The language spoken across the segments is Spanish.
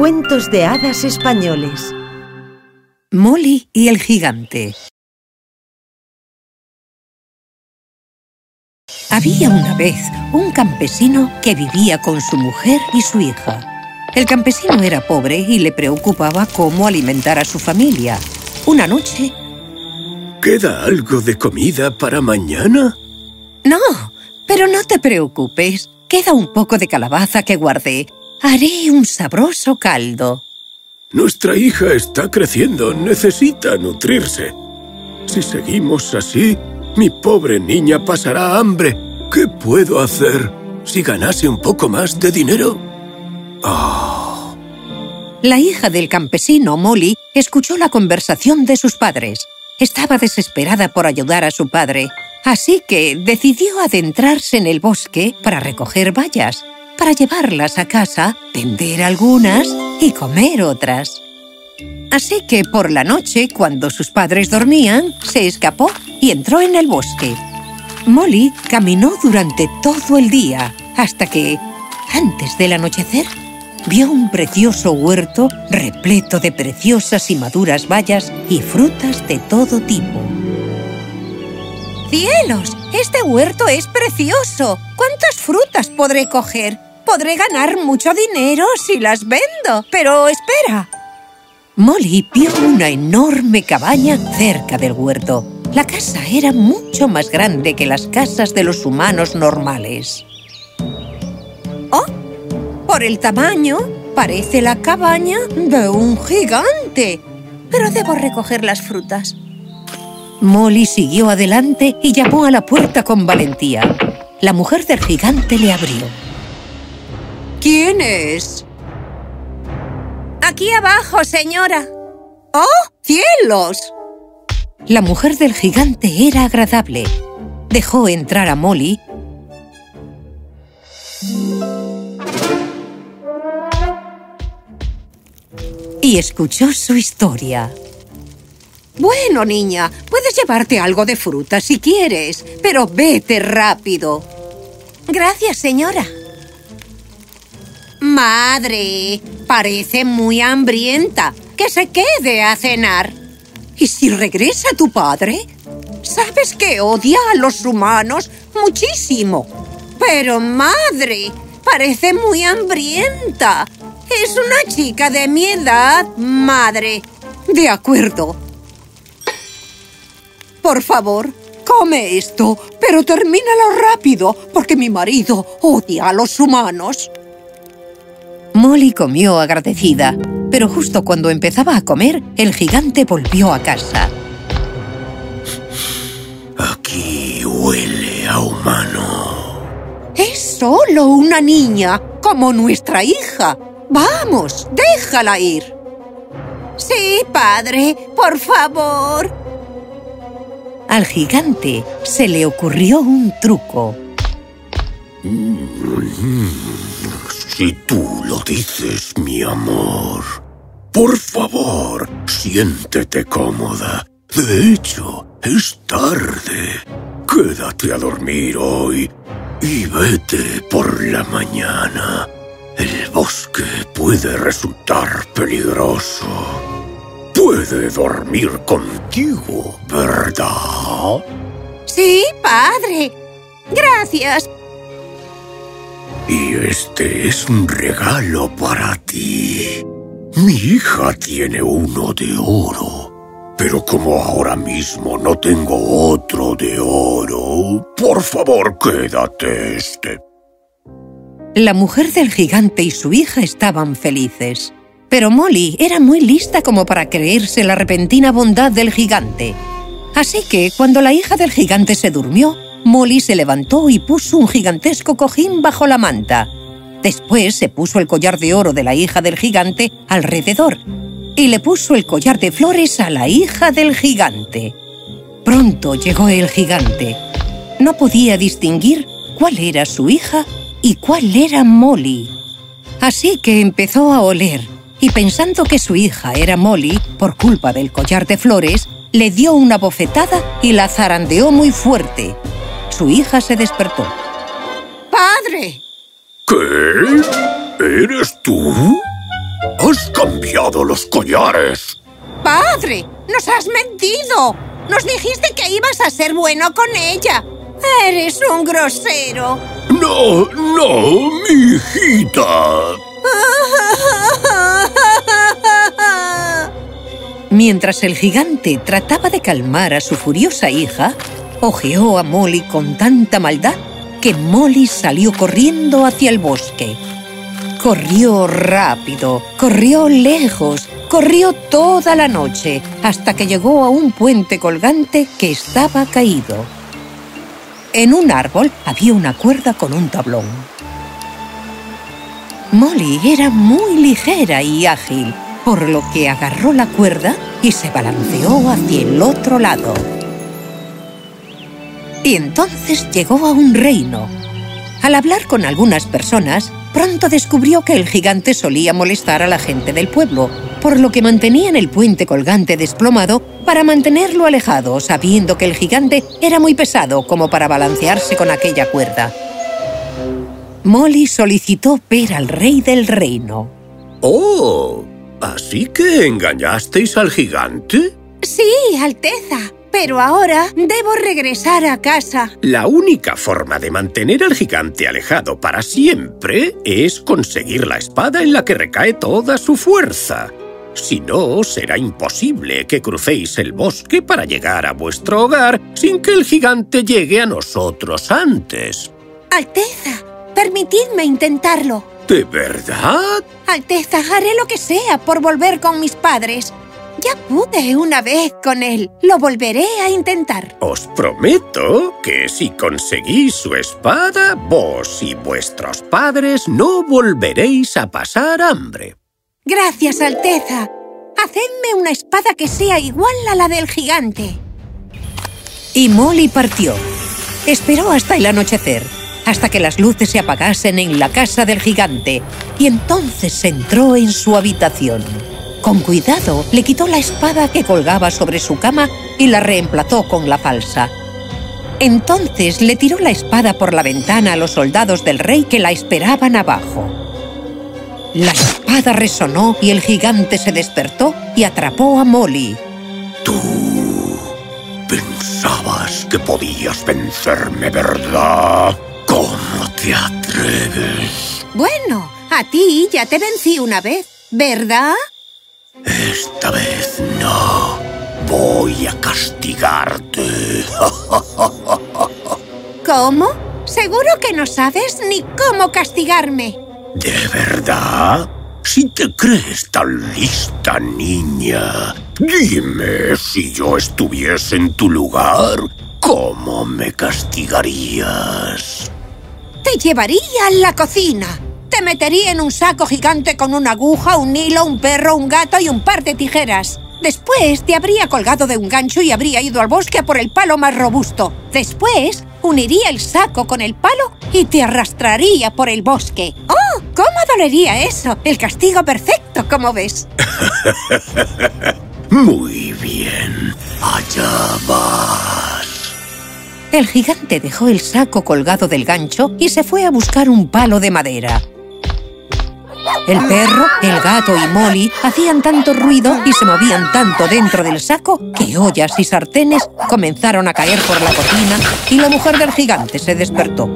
Cuentos de hadas españoles Molly y el gigante Había una vez un campesino que vivía con su mujer y su hija. El campesino era pobre y le preocupaba cómo alimentar a su familia. Una noche... ¿Queda algo de comida para mañana? No, pero no te preocupes. Queda un poco de calabaza que guardé. Haré un sabroso caldo. Nuestra hija está creciendo. Necesita nutrirse. Si seguimos así, mi pobre niña pasará hambre. ¿Qué puedo hacer si ganase un poco más de dinero? Oh. La hija del campesino, Molly, escuchó la conversación de sus padres. Estaba desesperada por ayudar a su padre, así que decidió adentrarse en el bosque para recoger bayas, para llevarlas a casa, vender algunas y comer otras. Así que por la noche, cuando sus padres dormían, se escapó y entró en el bosque. Molly caminó durante todo el día, hasta que, antes del anochecer, vio un precioso huerto repleto de preciosas y maduras bayas y frutas de todo tipo. ¡Cielos! ¡Este huerto es precioso! ¿Cuántas frutas podré coger? Podré ganar mucho dinero si las vendo. Pero espera. Molly vio una enorme cabaña cerca del huerto. La casa era mucho más grande que las casas de los humanos normales. ¡Oh! Por el tamaño, parece la cabaña de un gigante. Pero debo recoger las frutas. Molly siguió adelante y llamó a la puerta con valentía. La mujer del gigante le abrió. ¿Quién es? Aquí abajo, señora. ¡Oh, cielos! La mujer del gigante era agradable. Dejó entrar a Molly y escuchó su historia. Bueno, niña, puedes llevarte algo de fruta si quieres, pero vete rápido. Gracias, señora. Madre, parece muy hambrienta. Que se quede a cenar. ¿Y si regresa tu padre? Sabes que odia a los humanos muchísimo. Pero, madre, parece muy hambrienta. Es una chica de mi edad, madre. De acuerdo. Por favor, come esto, pero termínalo rápido, porque mi marido odia a los humanos. Molly comió agradecida, pero justo cuando empezaba a comer, el gigante volvió a casa. Aquí huele a humano. Es solo una niña, como nuestra hija. ¡Vamos, déjala ir! Sí, padre, por favor. Al gigante se le ocurrió un truco. Si tú lo dices, mi amor. Por favor, siéntete cómoda. De hecho, es tarde. Quédate a dormir hoy y vete por la mañana. El bosque puede resultar peligroso. Puede dormir contigo, ¿verdad? Sí, padre. Gracias. Y este es un regalo para ti. Mi hija tiene uno de oro. Pero como ahora mismo no tengo otro de oro, por favor quédate este. La mujer del gigante y su hija estaban felices. Pero Molly era muy lista como para creerse la repentina bondad del gigante. Así que, cuando la hija del gigante se durmió, Molly se levantó y puso un gigantesco cojín bajo la manta. Después se puso el collar de oro de la hija del gigante alrededor y le puso el collar de flores a la hija del gigante. Pronto llegó el gigante. No podía distinguir cuál era su hija y cuál era Molly. Así que empezó a oler y pensando que su hija era Molly, por culpa del collar de flores, le dio una bofetada y la zarandeó muy fuerte. Su hija se despertó. ¡Padre! ¿Qué? ¿Eres tú? ¿Has cambiado los collares. ¡Padre! ¡Nos has mentido! Nos dijiste que ibas a ser bueno con ella. Eres un grosero. No, no, mi hijita. Mientras el gigante trataba de calmar a su furiosa hija, ojeó a Molly con tanta maldad que Molly salió corriendo hacia el bosque. Corrió rápido, corrió lejos, corrió toda la noche, hasta que llegó a un puente colgante que estaba caído. En un árbol había una cuerda con un tablón. Molly era muy ligera y ágil, por lo que agarró la cuerda y se balanceó hacia el otro lado. Y entonces llegó a un reino. Al hablar con algunas personas, pronto descubrió que el gigante solía molestar a la gente del pueblo, por lo que mantenían el puente colgante desplomado para mantenerlo alejado, sabiendo que el gigante era muy pesado como para balancearse con aquella cuerda. Molly solicitó ver al rey del reino. ¡Oh! ¿Así que engañasteis al gigante? Sí, Alteza. Pero ahora debo regresar a casa. La única forma de mantener al gigante alejado para siempre es conseguir la espada en la que recae toda su fuerza. Si no, será imposible que crucéis el bosque para llegar a vuestro hogar sin que el gigante llegue a nosotros antes. Alteza, permitidme intentarlo. ¿De verdad? Alteza, haré lo que sea por volver con mis padres. Ya pude una vez con él. Lo volveré a intentar. Os prometo que si conseguís su espada, vos y vuestros padres no volveréis a pasar hambre. Gracias, Alteza. Hacedme una espada que sea igual a la del gigante. Y Molly partió. Esperó hasta el anochecer, hasta que las luces se apagasen en la casa del gigante, y entonces entró en su habitación. Con cuidado, le quitó la espada que colgaba sobre su cama y la reemplazó con la falsa. Entonces le tiró la espada por la ventana a los soldados del rey que la esperaban abajo. La espada resonó y el gigante se despertó y atrapó a Molly. Tú pensabas que podías vencerme, ¿verdad? ¿Cómo te atreves? Bueno, a ti ya te vencí una vez, ¿verdad? Esta vez no. Voy a castigarte. ¿Cómo? Seguro que no sabes ni cómo castigarme. ¿De verdad? Si te crees tan lista, niña, dime si yo estuviese en tu lugar, ¿cómo me castigarías? Te llevaría a la cocina. Te metería en un saco gigante con una aguja, un hilo, un perro, un gato y un par de tijeras. Después te habría colgado de un gancho y habría ido al bosque a por el palo más robusto. Después uniría el saco con el palo y te arrastraría por el bosque. ¡Oh! ¿Cómo dolería eso? El castigo perfecto, como ves. Muy bien. Allá vas. El gigante dejó el saco colgado del gancho y se fue a buscar un palo de madera. El perro, el gato y Molly hacían tanto ruido y se movían tanto dentro del saco que ollas y sartenes comenzaron a caer por la cocina y la mujer del gigante se despertó.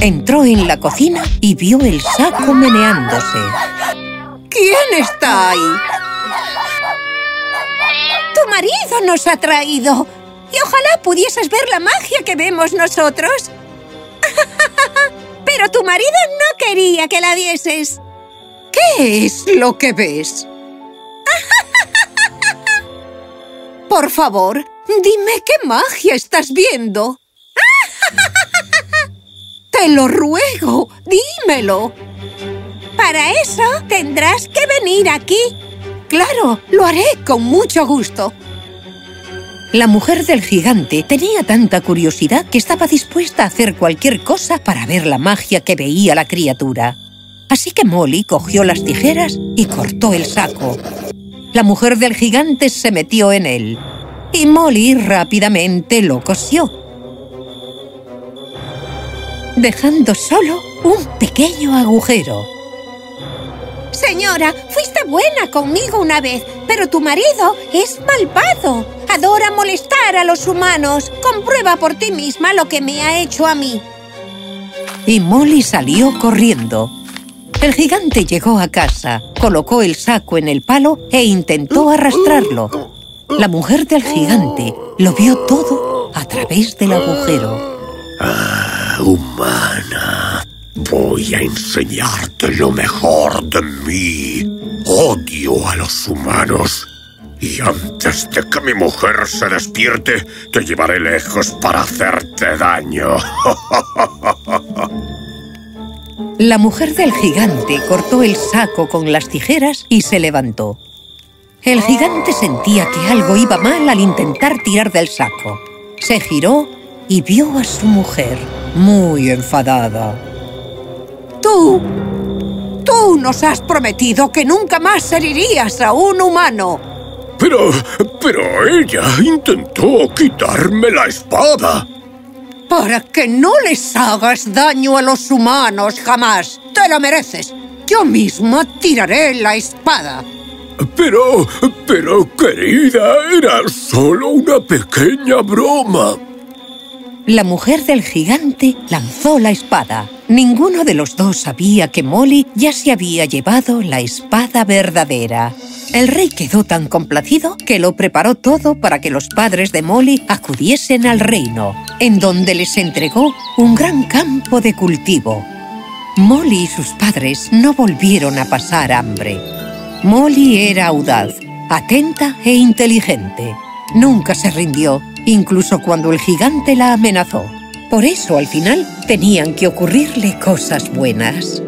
Entró en la cocina y vio el saco meneándose. ¿Quién está ahí? ¡Tu marido nos ha traído! Y ojalá pudieses ver la magia que vemos nosotros. Pero tu marido no quería que la vieses. ¿Qué es lo que ves? Por favor, dime qué magia estás viendo. Te lo ruego, dímelo. Para eso tendrás que venir aquí. Claro, lo haré con mucho gusto. La mujer del gigante tenía tanta curiosidad que estaba dispuesta a hacer cualquier cosa para ver la magia que veía la criatura. Así que Molly cogió las tijeras y cortó el saco. La mujer del gigante se metió en él y Molly rápidamente lo cosió, dejando solo un pequeño agujero. Señora, fuiste buena conmigo una vez, pero tu marido es malvado. Adora molestar a los humanos. Comprueba por ti misma lo que me ha hecho a mí. Y Molly salió corriendo. El gigante llegó a casa, colocó el saco en el palo e intentó arrastrarlo. La mujer del gigante lo vio todo a través del agujero. Ah, humana, voy a enseñarte lo mejor de mí. Odio a los humanos. Y antes de que mi mujer se despierte, te llevaré lejos para hacerte daño. La mujer del gigante cortó el saco con las tijeras y se levantó. El gigante sentía que algo iba mal al intentar tirar del saco. Se giró y vio a su mujer, muy enfadada. ¡Tú! ¡Tú nos has prometido que nunca más herirías a un humano! Pero... pero ella intentó quitarme la espada. Para que no les hagas daño a los humanos jamás. Te lo mereces. Yo misma tiraré la espada. Pero... pero, querida, era solo una pequeña broma. La mujer del gigante lanzó la espada. Ninguno de los dos sabía que Molly ya se había llevado la espada verdadera. El rey quedó tan complacido que lo preparó todo para que los padres de Molly acudiesen al reino, en donde les entregó un gran campo de cultivo. Molly y sus padres no volvieron a pasar hambre. Molly era audaz, atenta e inteligente. Nunca se rindió, incluso cuando el gigante la amenazó. Por eso, al final, tenían que ocurrirle cosas buenas.